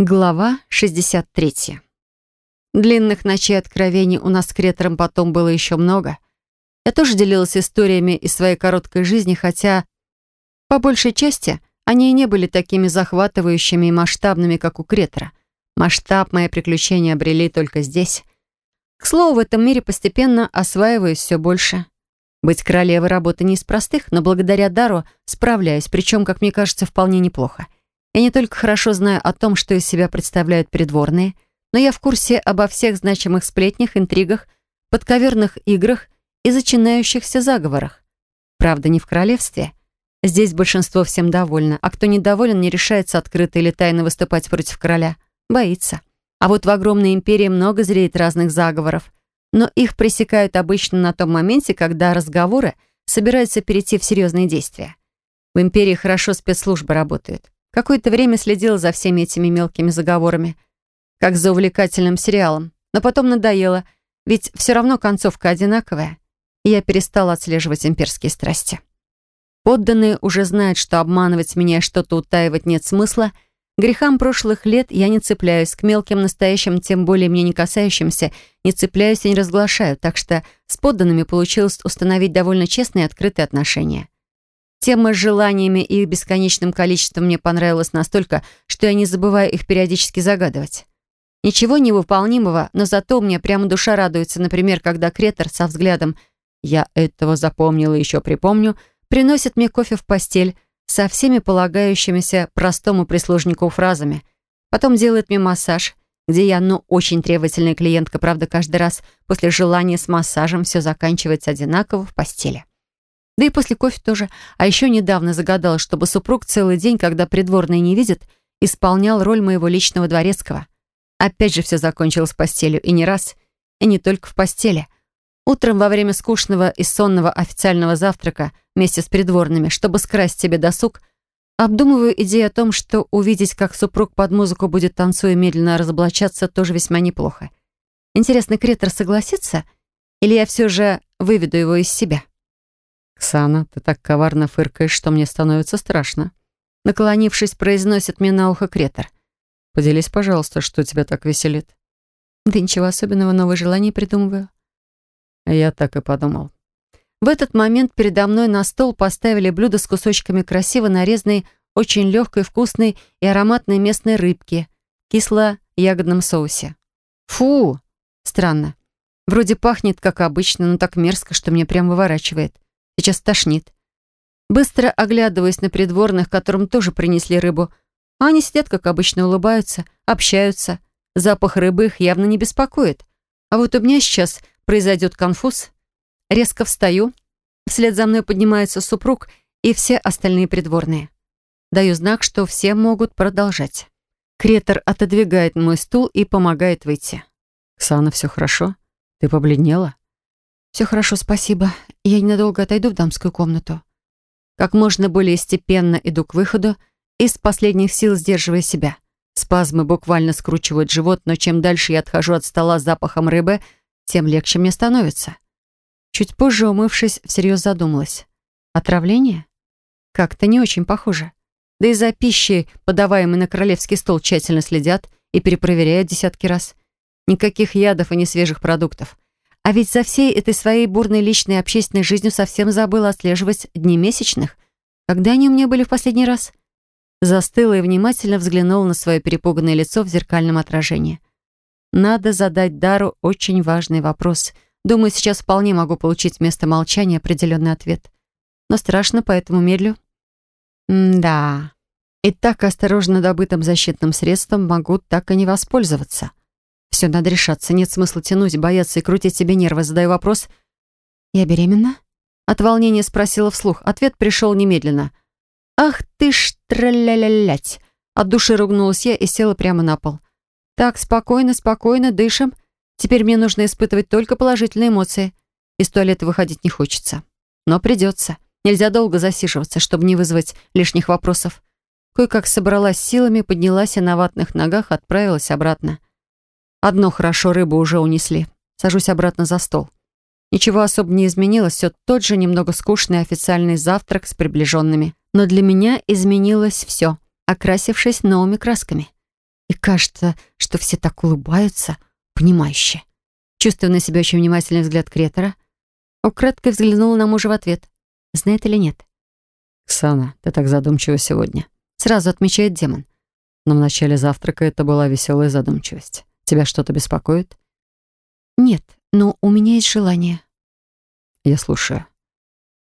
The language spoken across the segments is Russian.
Глава 63. Длинных ночей откровений у нас с Кретором потом было еще много. Я тоже делилась историями из своей короткой жизни, хотя, по большей части, они и не были такими захватывающими и масштабными, как у Кретора. Масштаб мои приключения обрели только здесь. К слову, в этом мире постепенно осваиваюсь все больше. Быть королевой работа не из простых, но благодаря дару справляюсь, причем, как мне кажется, вполне неплохо. Я не только хорошо знаю о том, что из себя представляют придворные, но я в курсе обо всех значимых сплетнях, интригах, подковерных играх и зачинающихся заговорах. Правда, не в королевстве. Здесь большинство всем довольно, а кто недоволен, не решается открыто или тайно выступать против короля. Боится. А вот в огромной империи много зреет разных заговоров, но их пресекают обычно на том моменте, когда разговоры собираются перейти в серьезные действия. В империи хорошо спецслужбы работают. Какое-то время следила за всеми этими мелкими заговорами, как за увлекательным сериалом. Но потом надоело, ведь все равно концовка одинаковая, и я перестала отслеживать имперские страсти. Подданные уже знают, что обманывать меня и что-то утаивать нет смысла. Грехам прошлых лет я не цепляюсь, к мелким настоящим, тем более мне не касающимся, не цепляюсь и не разглашаю, так что с подданными получилось установить довольно честные и открытые отношения. Тема с желаниями и их бесконечным количеством мне понравилась настолько, что я не забываю их периодически загадывать. Ничего невыполнимого, но зато меня прямо душа радуется, например, когда кретор со взглядом «я этого запомнила еще припомню» приносит мне кофе в постель со всеми полагающимися простому прислужнику фразами. Потом делает мне массаж, где я, ну, очень требовательная клиентка, правда, каждый раз после желания с массажем все заканчивается одинаково в постели. Да и после кофе тоже. А еще недавно загадала, чтобы супруг целый день, когда придворные не видят, исполнял роль моего личного дворецкого. Опять же все закончилось постелью, и не раз, и не только в постели. Утром во время скучного и сонного официального завтрака вместе с придворными, чтобы скрасть себе досуг, обдумываю идею о том, что увидеть, как супруг под музыку будет танцуя медленно разоблачаться, тоже весьма неплохо. Интересно, Кретор согласится? Или я все же выведу его из себя? «Ксана, ты так коварно фыркаешь, что мне становится страшно». Наклонившись, произносит мне на ухо Кретор. «Поделись, пожалуйста, что тебя так веселит». «Да ничего особенного, новое желание придумываю». Я так и подумал. В этот момент передо мной на стол поставили блюдо с кусочками красиво нарезанной, очень легкой, вкусной и ароматной местной рыбки в кисло-ягодном соусе. Фу! Странно. Вроде пахнет, как обычно, но так мерзко, что мне прям выворачивает. Сейчас тошнит. Быстро оглядываясь на придворных, которым тоже принесли рыбу. Они сидят, как обычно, улыбаются, общаются. Запах рыбы их явно не беспокоит. А вот у меня сейчас произойдет конфуз. Резко встаю. Вслед за мной поднимается супруг и все остальные придворные. Даю знак, что все могут продолжать. Кретор отодвигает мой стул и помогает выйти. «Ксана, все хорошо? Ты побледнела?» «Все хорошо, спасибо. Я ненадолго отойду в дамскую комнату». Как можно более степенно иду к выходу, из последних сил сдерживая себя. Спазмы буквально скручивают живот, но чем дальше я отхожу от стола с запахом рыбы, тем легче мне становится. Чуть позже, умывшись, всерьез задумалась. Отравление? Как-то не очень похоже. Да и за пищей, подаваемой на королевский стол, тщательно следят и перепроверяют десятки раз. Никаких ядов и несвежих продуктов. А ведь за всей этой своей бурной личной и общественной жизнью совсем забыла отслеживать дни месячных. Когда они у меня были в последний раз? Застыла и внимательно взглянула на свое перепуганное лицо в зеркальном отражении. Надо задать Дару очень важный вопрос. Думаю, сейчас вполне могу получить вместо молчания определенный ответ. Но страшно, поэтому медлю. М-да. И так осторожно добытым защитным средством могу так и не воспользоваться. Все, надо решаться. Нет смысла тянуть, бояться и крутить себе нервы. Задаю вопрос. «Я беременна?» От волнения спросила вслух. Ответ пришел немедленно. «Ах ты ж тралялялять!» От души ругнулась я и села прямо на пол. «Так, спокойно, спокойно, дышим. Теперь мне нужно испытывать только положительные эмоции. Из туалета выходить не хочется. Но придется. Нельзя долго засиживаться, чтобы не вызвать лишних вопросов. Кое-как собралась силами, поднялась и на ватных ногах отправилась обратно. Одно хорошо, рыбу уже унесли. Сажусь обратно за стол. Ничего особо не изменилось, все тот же немного скучный официальный завтрак с приближенными. Но для меня изменилось все, окрасившись новыми красками. И кажется, что все так улыбаются, понимающе. Чувствуя на себя очень внимательный взгляд Кретора, украдкой взглянула на мужа в ответ. Знает или нет? «Ксана, ты так задумчива сегодня». Сразу отмечает демон. Но в начале завтрака это была веселая задумчивость. Тебя что-то беспокоит? Нет, но у меня есть желание. Я слушаю.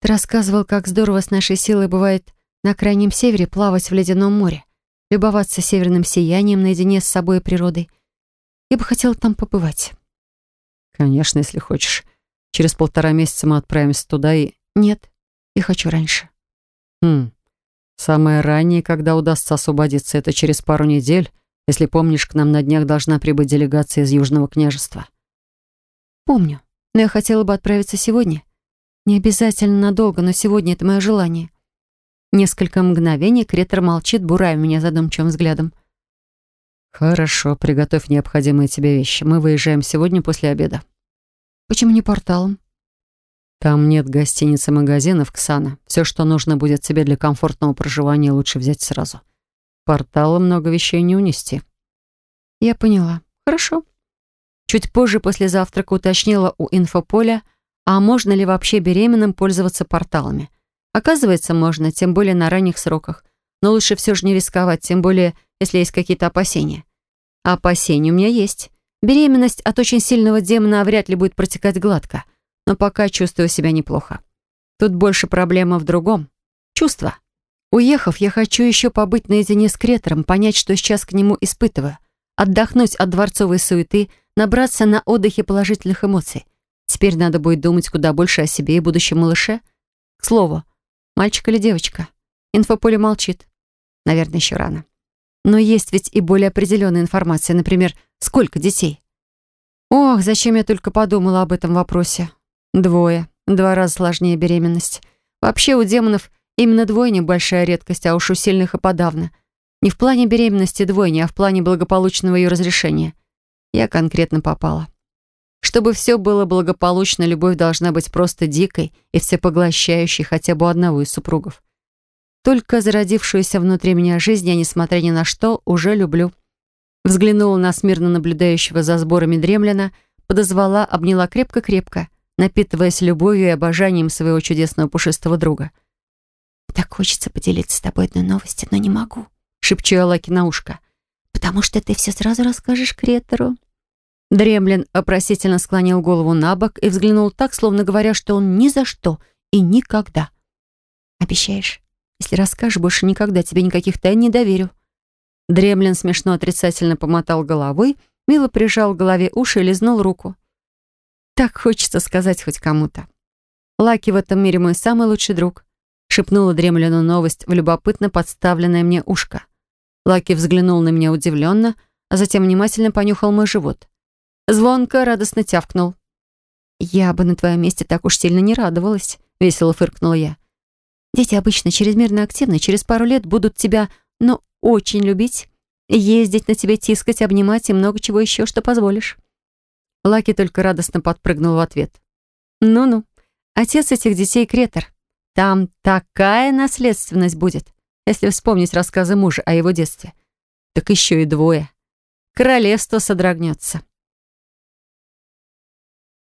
Ты рассказывал, как здорово с нашей силой бывает на крайнем севере плавать в ледяном море, любоваться северным сиянием наедине с собой и природой. Я бы хотела там побывать. Конечно, если хочешь. Через полтора месяца мы отправимся туда и... Нет, я хочу раньше. Хм. Самое раннее, когда удастся освободиться, это через пару недель. Если помнишь, к нам на днях должна прибыть делегация из Южного княжества. Помню, но я хотела бы отправиться сегодня. Не обязательно надолго, но сегодня это мое желание. Несколько мгновений Кретор молчит, бурая меня задумчивым взглядом. «Хорошо, приготовь необходимые тебе вещи. Мы выезжаем сегодня после обеда». «Почему не порталом?» «Там нет гостиниц и магазинов, Ксана. Все, что нужно будет тебе для комфортного проживания, лучше взять сразу. Порталом много вещей не унести». «Я поняла. Хорошо». Чуть позже после завтрака уточнила у инфополя, а можно ли вообще беременным пользоваться порталами. Оказывается, можно, тем более на ранних сроках. Но лучше все же не рисковать, тем более, если есть какие-то опасения. А опасения у меня есть. Беременность от очень сильного демона вряд ли будет протекать гладко. Но пока чувствую себя неплохо. Тут больше проблема в другом. Чувства. Уехав, я хочу еще побыть наедине с Кретором, понять, что сейчас к нему испытываю. Отдохнуть от дворцовой суеты, набраться на отдыхе положительных эмоций. Теперь надо будет думать куда больше о себе и будущем малыше. К слову, мальчик или девочка? Инфополе молчит. Наверное, еще рано. Но есть ведь и более определенная информация, например, сколько детей? Ох, зачем я только подумала об этом вопросе. Двое. Два раза сложнее беременность. Вообще у демонов именно двойня большая редкость, а уж у сильных и подавно. Не в плане беременности двойни, а в плане благополучного ее разрешения. Я конкретно попала. Чтобы все было благополучно, любовь должна быть просто дикой и всепоглощающей хотя бы одного из супругов. Только зародившуюся внутри меня жизнь я, несмотря ни на что, уже люблю. Взглянула на смирно наблюдающего за сборами дремлина, подозвала, обняла крепко-крепко, напитываясь любовью и обожанием своего чудесного пушистого друга. «Так хочется поделиться с тобой одной новостью, но не могу», — шепчу я Лаки на ушко. «Потому что ты все сразу расскажешь Кретору». Дремлин опросительно склонил голову на бок и взглянул так, словно говоря, что он ни за что и никогда. «Обещаешь? Если расскажешь, больше никогда тебе никаких тайн не доверю». Дремлин смешно отрицательно помотал головой, мило прижал к голове уши и лизнул руку. «Так хочется сказать хоть кому-то. Лаки в этом мире мой самый лучший друг», шепнула Дремлину новость в любопытно подставленное мне ушко. Лаки взглянул на меня удивленно, а затем внимательно понюхал мой живот. Звонко радостно тявкнул. «Я бы на твоем месте так уж сильно не радовалась», — весело фыркнула я. «Дети обычно чрезмерно активны, через пару лет будут тебя, ну, очень любить, ездить на тебе, тискать, обнимать и много чего еще, что позволишь». Лаки только радостно подпрыгнул в ответ. «Ну-ну, отец этих детей Кретор. Там такая наследственность будет, если вспомнить рассказы мужа о его детстве. Так еще и двое. Королевство содрогнется».